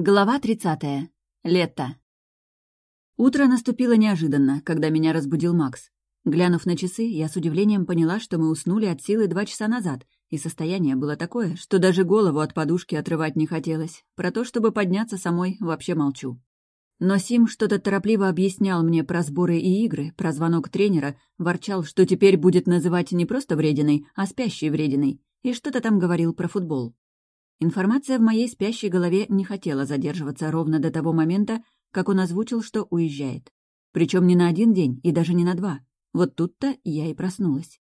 Глава 30. Лето. Утро наступило неожиданно, когда меня разбудил Макс. Глянув на часы, я с удивлением поняла, что мы уснули от силы два часа назад, и состояние было такое, что даже голову от подушки отрывать не хотелось. Про то, чтобы подняться самой, вообще молчу. Но Сим что-то торопливо объяснял мне про сборы и игры, про звонок тренера, ворчал, что теперь будет называть не просто врединой, а спящей врединой, и что-то там говорил про футбол. Информация в моей спящей голове не хотела задерживаться ровно до того момента, как он озвучил, что уезжает. Причем не на один день и даже не на два. Вот тут-то я и проснулась.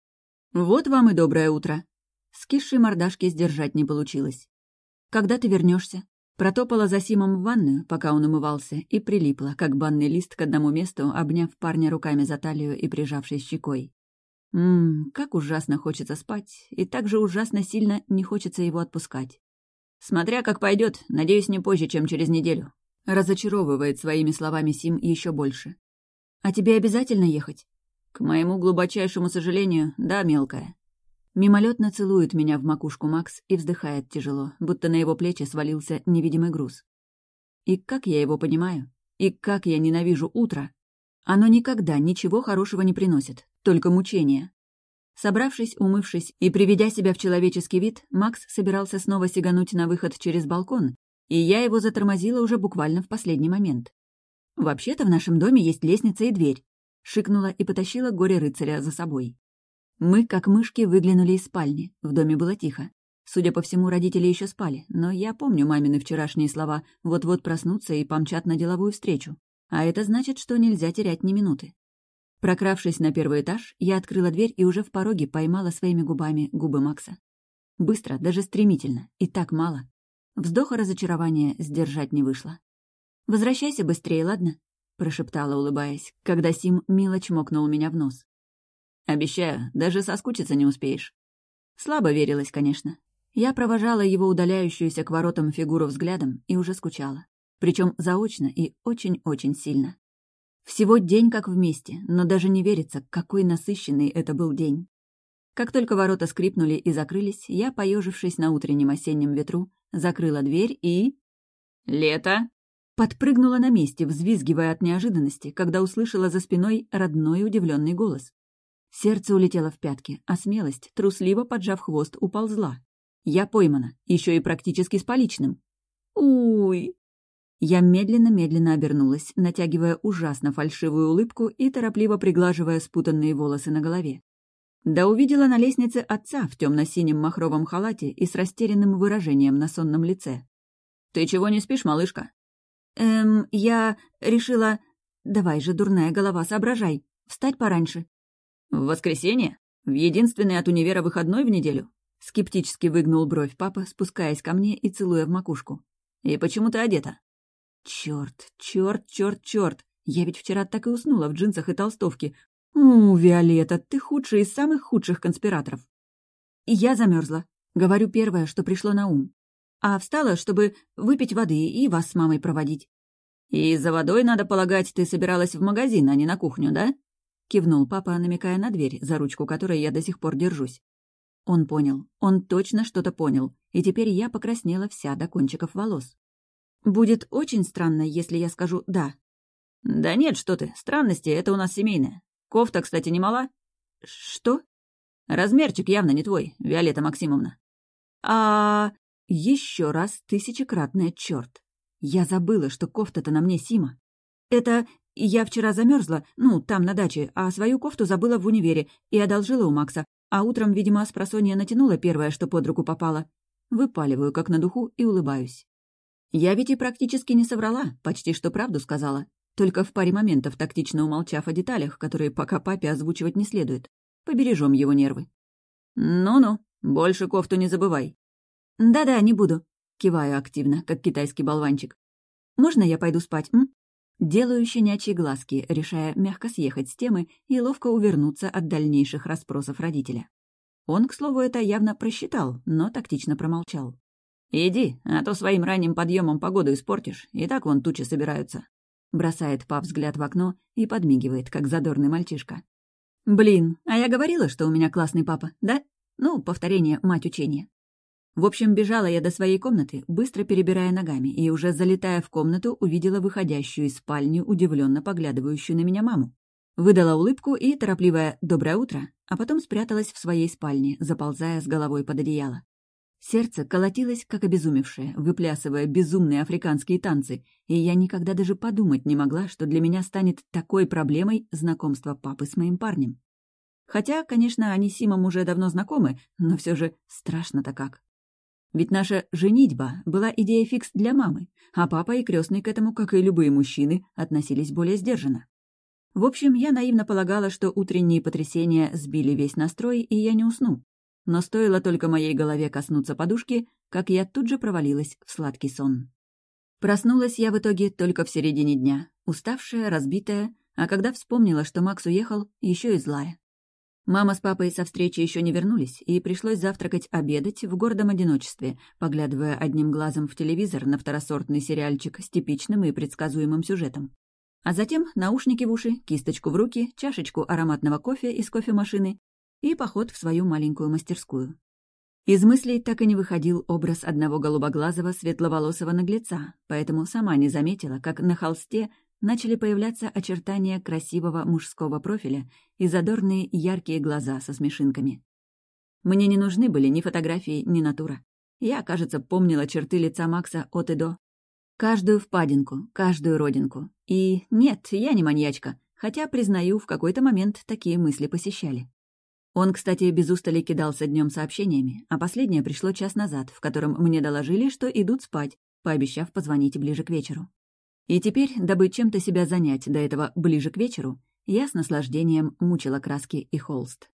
«Вот вам и доброе утро!» Скисшей мордашки сдержать не получилось. «Когда ты вернешься? Протопала за Симом в ванную, пока он умывался, и прилипла, как банный лист к одному месту, обняв парня руками за талию и прижавшись щекой. Ммм, как ужасно хочется спать, и так же ужасно сильно не хочется его отпускать. Смотря как пойдет, надеюсь, не позже, чем через неделю. Разочаровывает своими словами Сим еще больше. А тебе обязательно ехать? К моему глубочайшему сожалению, да, мелкая. Мимолетно целует меня в макушку Макс и вздыхает тяжело, будто на его плечи свалился невидимый груз. И как я его понимаю? И как я ненавижу утро? Оно никогда ничего хорошего не приносит, только мучения. Собравшись, умывшись и приведя себя в человеческий вид, Макс собирался снова сигануть на выход через балкон, и я его затормозила уже буквально в последний момент. «Вообще-то в нашем доме есть лестница и дверь», — шикнула и потащила горе-рыцаря за собой. Мы, как мышки, выглянули из спальни. В доме было тихо. Судя по всему, родители еще спали, но я помню мамины вчерашние слова «вот-вот проснутся и помчат на деловую встречу». А это значит, что нельзя терять ни минуты. Прокравшись на первый этаж, я открыла дверь и уже в пороге поймала своими губами губы Макса. Быстро, даже стремительно, и так мало. Вздоха разочарования сдержать не вышло. «Возвращайся быстрее, ладно?» — прошептала, улыбаясь, когда Сим мило чмокнул меня в нос. «Обещаю, даже соскучиться не успеешь». Слабо верилось, конечно. Я провожала его удаляющуюся к воротам фигуру взглядом и уже скучала. Причем заочно и очень-очень сильно. Всего день как вместе, но даже не верится, какой насыщенный это был день. Как только ворота скрипнули и закрылись, я, поежившись на утреннем осеннем ветру, закрыла дверь и... «Лето!» Подпрыгнула на месте, взвизгивая от неожиданности, когда услышала за спиной родной удивленный голос. Сердце улетело в пятки, а смелость, трусливо поджав хвост, уползла. Я поймана, еще и практически с поличным. «Уй!» Я медленно-медленно обернулась, натягивая ужасно фальшивую улыбку и торопливо приглаживая спутанные волосы на голове. Да увидела на лестнице отца в темно-синем махровом халате и с растерянным выражением на сонном лице. «Ты чего не спишь, малышка?» «Эм, я решила... Давай же, дурная голова, соображай. Встать пораньше». «В воскресенье? В единственный от универа выходной в неделю?» Скептически выгнул бровь папа, спускаясь ко мне и целуя в макушку. «И почему ты одета?» Черт, черт, черт, черт! Я ведь вчера так и уснула в джинсах и толстовке. У, Виолетта, ты худший из самых худших конспираторов. Я замерзла. Говорю первое, что пришло на ум. А встала, чтобы выпить воды и вас с мамой проводить. «И за водой, надо полагать, ты собиралась в магазин, а не на кухню, да?» — кивнул папа, намекая на дверь, за ручку которой я до сих пор держусь. Он понял. Он точно что-то понял. И теперь я покраснела вся до кончиков волос. Будет очень странно, если я скажу «да». «Да нет, что ты, странности — это у нас семейное. Кофта, кстати, не мала?» «Что?» «Размерчик явно не твой, Виолетта Максимовна». «А...» Еще раз тысячекратное черт. Я забыла, что кофта-то на мне Сима. Это я вчера замерзла, ну, там, на даче, а свою кофту забыла в универе и одолжила у Макса, а утром, видимо, с просонья натянула первое, что под руку попало. Выпаливаю, как на духу, и улыбаюсь. Я ведь и практически не соврала, почти что правду сказала. Только в паре моментов тактично умолчав о деталях, которые пока папе озвучивать не следует. Побережем его нервы. «Ну-ну, больше кофту не забывай». «Да-да, не буду», — киваю активно, как китайский болванчик. «Можно я пойду спать, м?» Делаю щенячьи глазки, решая мягко съехать с темы и ловко увернуться от дальнейших расспросов родителя. Он, к слову, это явно просчитал, но тактично промолчал. «Иди, а то своим ранним подъемом погоду испортишь, и так вон тучи собираются». Бросает пап взгляд в окно и подмигивает, как задорный мальчишка. «Блин, а я говорила, что у меня классный папа, да? Ну, повторение — мать учения». В общем, бежала я до своей комнаты, быстро перебирая ногами, и уже залетая в комнату, увидела выходящую из спальни, удивленно поглядывающую на меня маму. Выдала улыбку и торопливое «доброе утро», а потом спряталась в своей спальне, заползая с головой под одеяло. Сердце колотилось, как обезумевшее, выплясывая безумные африканские танцы, и я никогда даже подумать не могла, что для меня станет такой проблемой знакомство папы с моим парнем. Хотя, конечно, они с Симом уже давно знакомы, но все же страшно-то как. Ведь наша «женитьба» была идея фикс для мамы, а папа и крестный к этому, как и любые мужчины, относились более сдержанно. В общем, я наивно полагала, что утренние потрясения сбили весь настрой, и я не усну. Но стоило только моей голове коснуться подушки, как я тут же провалилась в сладкий сон. Проснулась я в итоге только в середине дня, уставшая, разбитая, а когда вспомнила, что Макс уехал, еще и злая. Мама с папой со встречи еще не вернулись, и пришлось завтракать, обедать в гордом одиночестве, поглядывая одним глазом в телевизор на второсортный сериальчик с типичным и предсказуемым сюжетом. А затем наушники в уши, кисточку в руки, чашечку ароматного кофе из кофемашины и поход в свою маленькую мастерскую. Из мыслей так и не выходил образ одного голубоглазого светловолосого наглеца, поэтому сама не заметила, как на холсте начали появляться очертания красивого мужского профиля и задорные яркие глаза со смешинками. Мне не нужны были ни фотографии, ни натура. Я, кажется, помнила черты лица Макса от и до. Каждую впадинку, каждую родинку. И нет, я не маньячка, хотя, признаю, в какой-то момент такие мысли посещали. Он, кстати, без устали кидался днем сообщениями, а последнее пришло час назад, в котором мне доложили, что идут спать, пообещав позвонить ближе к вечеру. И теперь, дабы чем-то себя занять до этого ближе к вечеру, я с наслаждением мучила краски и холст.